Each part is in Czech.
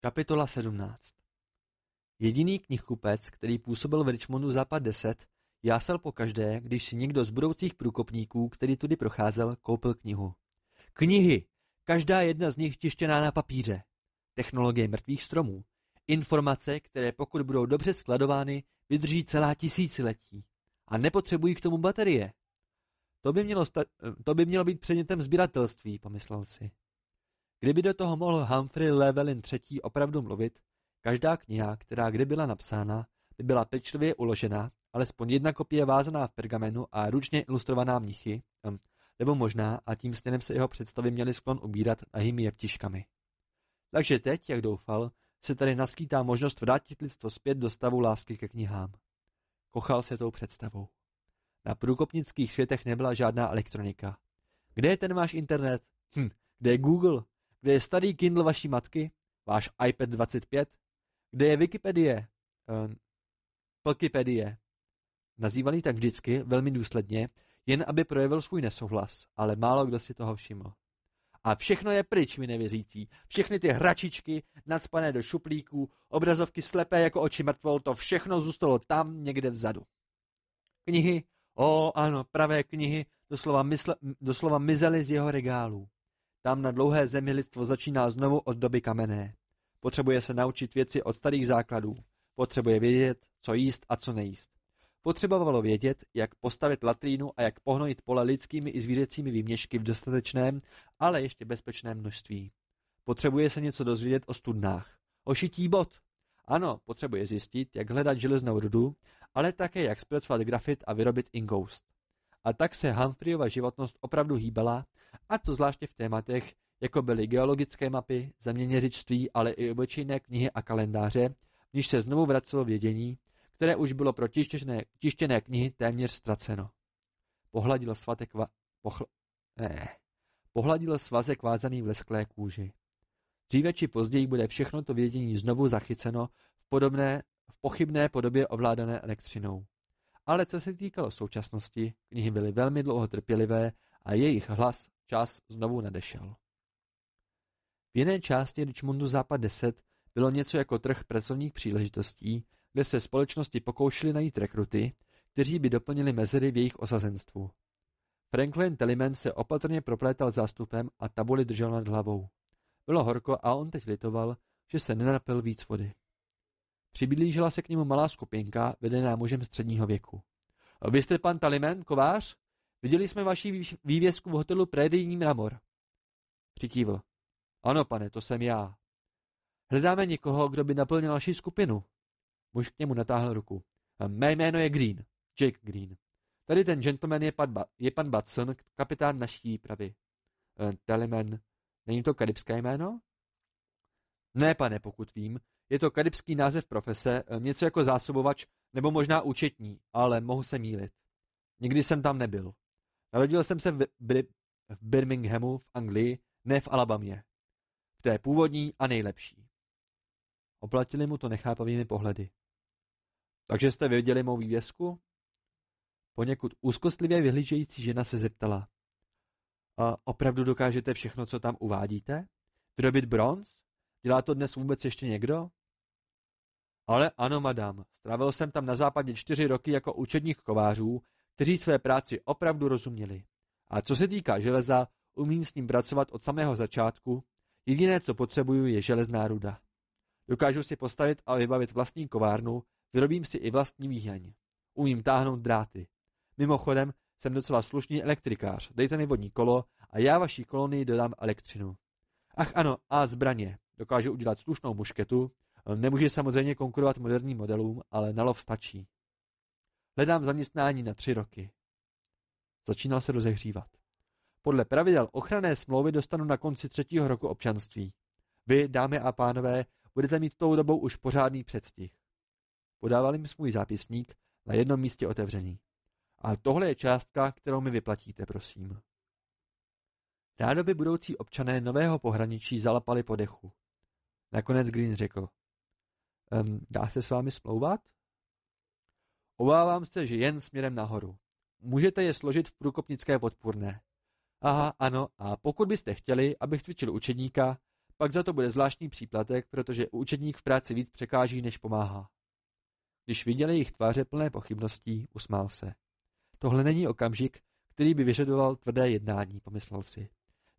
Kapitola 17 Jediný knihkupec, který působil v Richmondu západ 10, jásal po každé, když si někdo z budoucích průkopníků, který tudy procházel, koupil knihu. Knihy! Každá jedna z nich tištěná na papíře. Technologie mrtvých stromů. Informace, které pokud budou dobře skladovány, vydrží celá tisíciletí. A nepotřebují k tomu baterie. To by mělo, to by mělo být předmětem sběratelství, pomyslel si. Kdyby do toho mohl Humphrey Llewellyn III. opravdu mluvit, každá kniha, která kdy byla napsána, by byla pečlivě uložena, alespoň jedna kopie vázaná v pergamenu a ručně ilustrovaná mnichy, hm, nebo možná, a tím směrem se jeho představy měly sklon ubírat nahými jeptiškami. Takže teď, jak doufal, se tady naskýtá možnost vrátit lidstvo zpět do stavu lásky ke knihám. Kochal se tou představou. Na průkopnických světech nebyla žádná elektronika. Kde je ten váš internet? Hm, kde je Google? Kde je starý Kindle vaší matky? Váš iPad 25? Kde je Wikipedie? Uh, Plkipedie. Nazývaný tak vždycky, velmi důsledně, jen aby projevil svůj nesouhlas, ale málo kdo si toho všiml. A všechno je pryč, vy nevěřící. Všechny ty hračičky, nadspané do šuplíků, obrazovky slepé jako oči mrtvol, to všechno zůstalo tam někde vzadu. Knihy, o ano, pravé knihy, doslova, mysle, doslova mizely z jeho regálů. Tam na dlouhé zemi lidstvo začíná znovu od doby kamenné. Potřebuje se naučit věci od starých základů. Potřebuje vědět, co jíst a co nejíst. Potřebovalo vědět, jak postavit latrínu a jak pohnojit pole lidskými i zvířecími výměšky v dostatečném, ale ještě bezpečném množství. Potřebuje se něco dozvědět o studnách. O šití bod. Ano, potřebuje zjistit, jak hledat železnou rudu, ale také jak zpracovat grafit a vyrobit ingoust. A tak se Humphreyova životnost opravdu hýbala, a to zvláště v tématech, jako byly geologické mapy, zeměměřičství, ale i obyčejné knihy a kalendáře, v níž se znovu vracelo vědění, které už bylo pro tištěné, tištěné knihy téměř ztraceno. Pohladil svatek va... Pochl... Ne. Pohladil svazek vázaný v lesklé kůži. Dříve či později bude všechno to vědění znovu zachyceno v, podobné, v pochybné podobě ovládané elektřinou. Ale co se týkalo současnosti, knihy byly velmi dlouho trpělivé a jejich hlas čas znovu nadešel. V jiné části Richmondu Západ 10 bylo něco jako trh pracovních příležitostí, kde se společnosti pokoušely najít rekruty, kteří by doplnili mezery v jejich osazenstvu. Franklin Telliman se opatrně proplétal zástupem a tabuli držel nad hlavou. Bylo horko a on teď litoval, že se nenapil víc vody. Přiblížila se k němu malá skupinka, vedená mužem středního věku. Vy jste pan Taliman, kovář? Viděli jsme vaši vývězku v hotelu Prédijní mramor. Přikývl. Ano, pane, to jsem já. Hledáme někoho, kdo by naplnil naši skupinu. Muž k němu natáhl ruku. Mé jméno je Green. Jake Green. Tady ten gentleman je pan, ba- je pan Batson, kapitán naší výpravy. Uh, Teleman. Není to karibské jméno? Ne, pane, pokud vím. Je to karibský název profese, něco jako zásobovač nebo možná účetní, ale mohu se mílit. Nikdy jsem tam nebyl. Narodil jsem se v, v, v Birminghamu v Anglii, ne v Alabamě. V té původní a nejlepší. Oplatili mu to nechápavými pohledy. Takže jste věděli mou vývězku? Poněkud úzkostlivě vyhlížející žena se zeptala. A opravdu dokážete všechno, co tam uvádíte? Vyrobit bronz? Dělá to dnes vůbec ještě někdo? Ale ano, madam. Strávil jsem tam na západě čtyři roky jako učedních kovářů, kteří své práci opravdu rozuměli. A co se týká železa, umím s ním pracovat od samého začátku. Jediné, co potřebuju, je železná ruda. Dokážu si postavit a vybavit vlastní kovárnu, vyrobím si i vlastní výhleň. Umím táhnout dráty. Mimochodem, jsem docela slušný elektrikář. Dejte mi vodní kolo a já vaší kolonii dodám elektřinu. Ach ano, a zbraně. Dokážu udělat slušnou mušketu. Nemůže samozřejmě konkurovat moderním modelům, ale na lov stačí. Hledám zaměstnání na tři roky. Začínal se rozehřívat. Podle pravidel ochranné smlouvy dostanu na konci třetího roku občanství. Vy, dámy a pánové, budete mít tou dobou už pořádný předstih. Podával jim svůj zápisník na jednom místě otevřený. A tohle je částka, kterou mi vyplatíte, prosím. Rádoby budoucí občané nového pohraničí zalapali po dechu. Nakonec Green řekl. Dá se s vámi smlouvat? Obávám se, že jen směrem nahoru. Můžete je složit v průkopnické podpůrné. Aha, ano, a pokud byste chtěli, abych cvičil učedníka, pak za to bude zvláštní příplatek, protože účetník v práci víc překáží, než pomáhá. Když viděl jejich tváře plné pochybností, usmál se. Tohle není okamžik, který by vyžadoval tvrdé jednání, pomyslel si.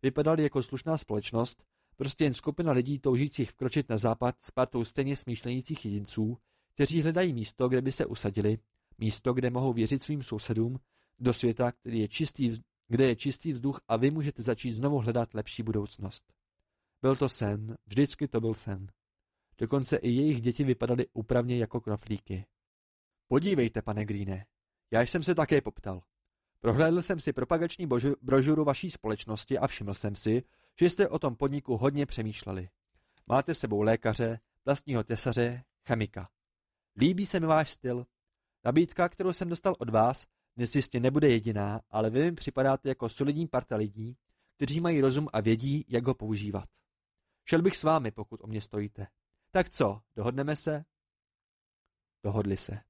Vypadali jako slušná společnost, prostě jen skupina lidí toužících vkročit na západ s partou stejně smýšlejících jedinců, kteří hledají místo, kde by se usadili, místo, kde mohou věřit svým sousedům, do světa, který je čistý, kde je čistý vzduch a vy můžete začít znovu hledat lepší budoucnost. Byl to sen, vždycky to byl sen. Dokonce i jejich děti vypadaly úpravně jako knoflíky. Podívejte, pane Greene, já jsem se také poptal. Prohlédl jsem si propagační brožuru vaší společnosti a všiml jsem si, že jste o tom podniku hodně přemýšleli. Máte sebou lékaře, vlastního tesaře, chemika. Líbí se mi váš styl. Nabídka, kterou jsem dostal od vás, dnes jistě nebude jediná, ale vy mi připadáte jako solidní parta lidí, kteří mají rozum a vědí, jak ho používat. Šel bych s vámi, pokud o mě stojíte. Tak co, dohodneme se? Dohodli se.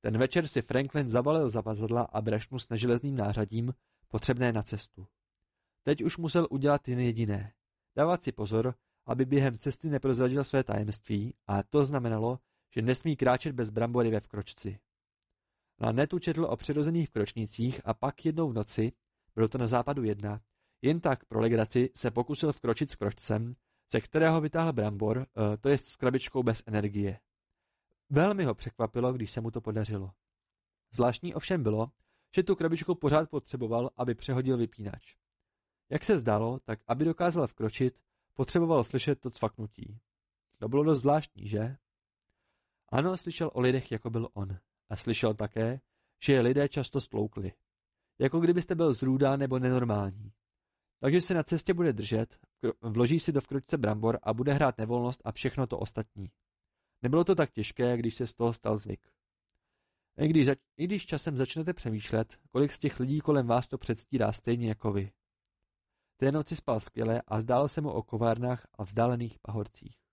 Ten večer si Franklin zabalil zavazadla a brešnu s neželezným nářadím, potřebné na cestu. Teď už musel udělat jen jediné. Dávat si pozor, aby během cesty neprozradil své tajemství a to znamenalo, že nesmí kráčet bez brambory ve vkročci. Na netu četl o přirozených vkročnících a pak jednou v noci, bylo to na západu jedna, jen tak pro legraci se pokusil vkročit s kročcem, ze kterého vytáhl brambor, eh, to jest s krabičkou bez energie. Velmi ho překvapilo, když se mu to podařilo. Zvláštní ovšem bylo, že tu krabičku pořád potřeboval, aby přehodil vypínač. Jak se zdálo, tak aby dokázal vkročit, potřeboval slyšet to cvaknutí. To bylo dost zvláštní, že? Ano, slyšel o lidech, jako byl on. A slyšel také, že je lidé často stloukli. Jako kdybyste byl zrůdá nebo nenormální. Takže se na cestě bude držet, vloží si do vkročce brambor a bude hrát nevolnost a všechno to ostatní. Nebylo to tak těžké, když se z toho stal zvyk. I když, zač- I když časem začnete přemýšlet, kolik z těch lidí kolem vás to předstírá stejně jako vy. Té noci spal skvěle a zdálo se mu o kovárnách a vzdálených pahorcích.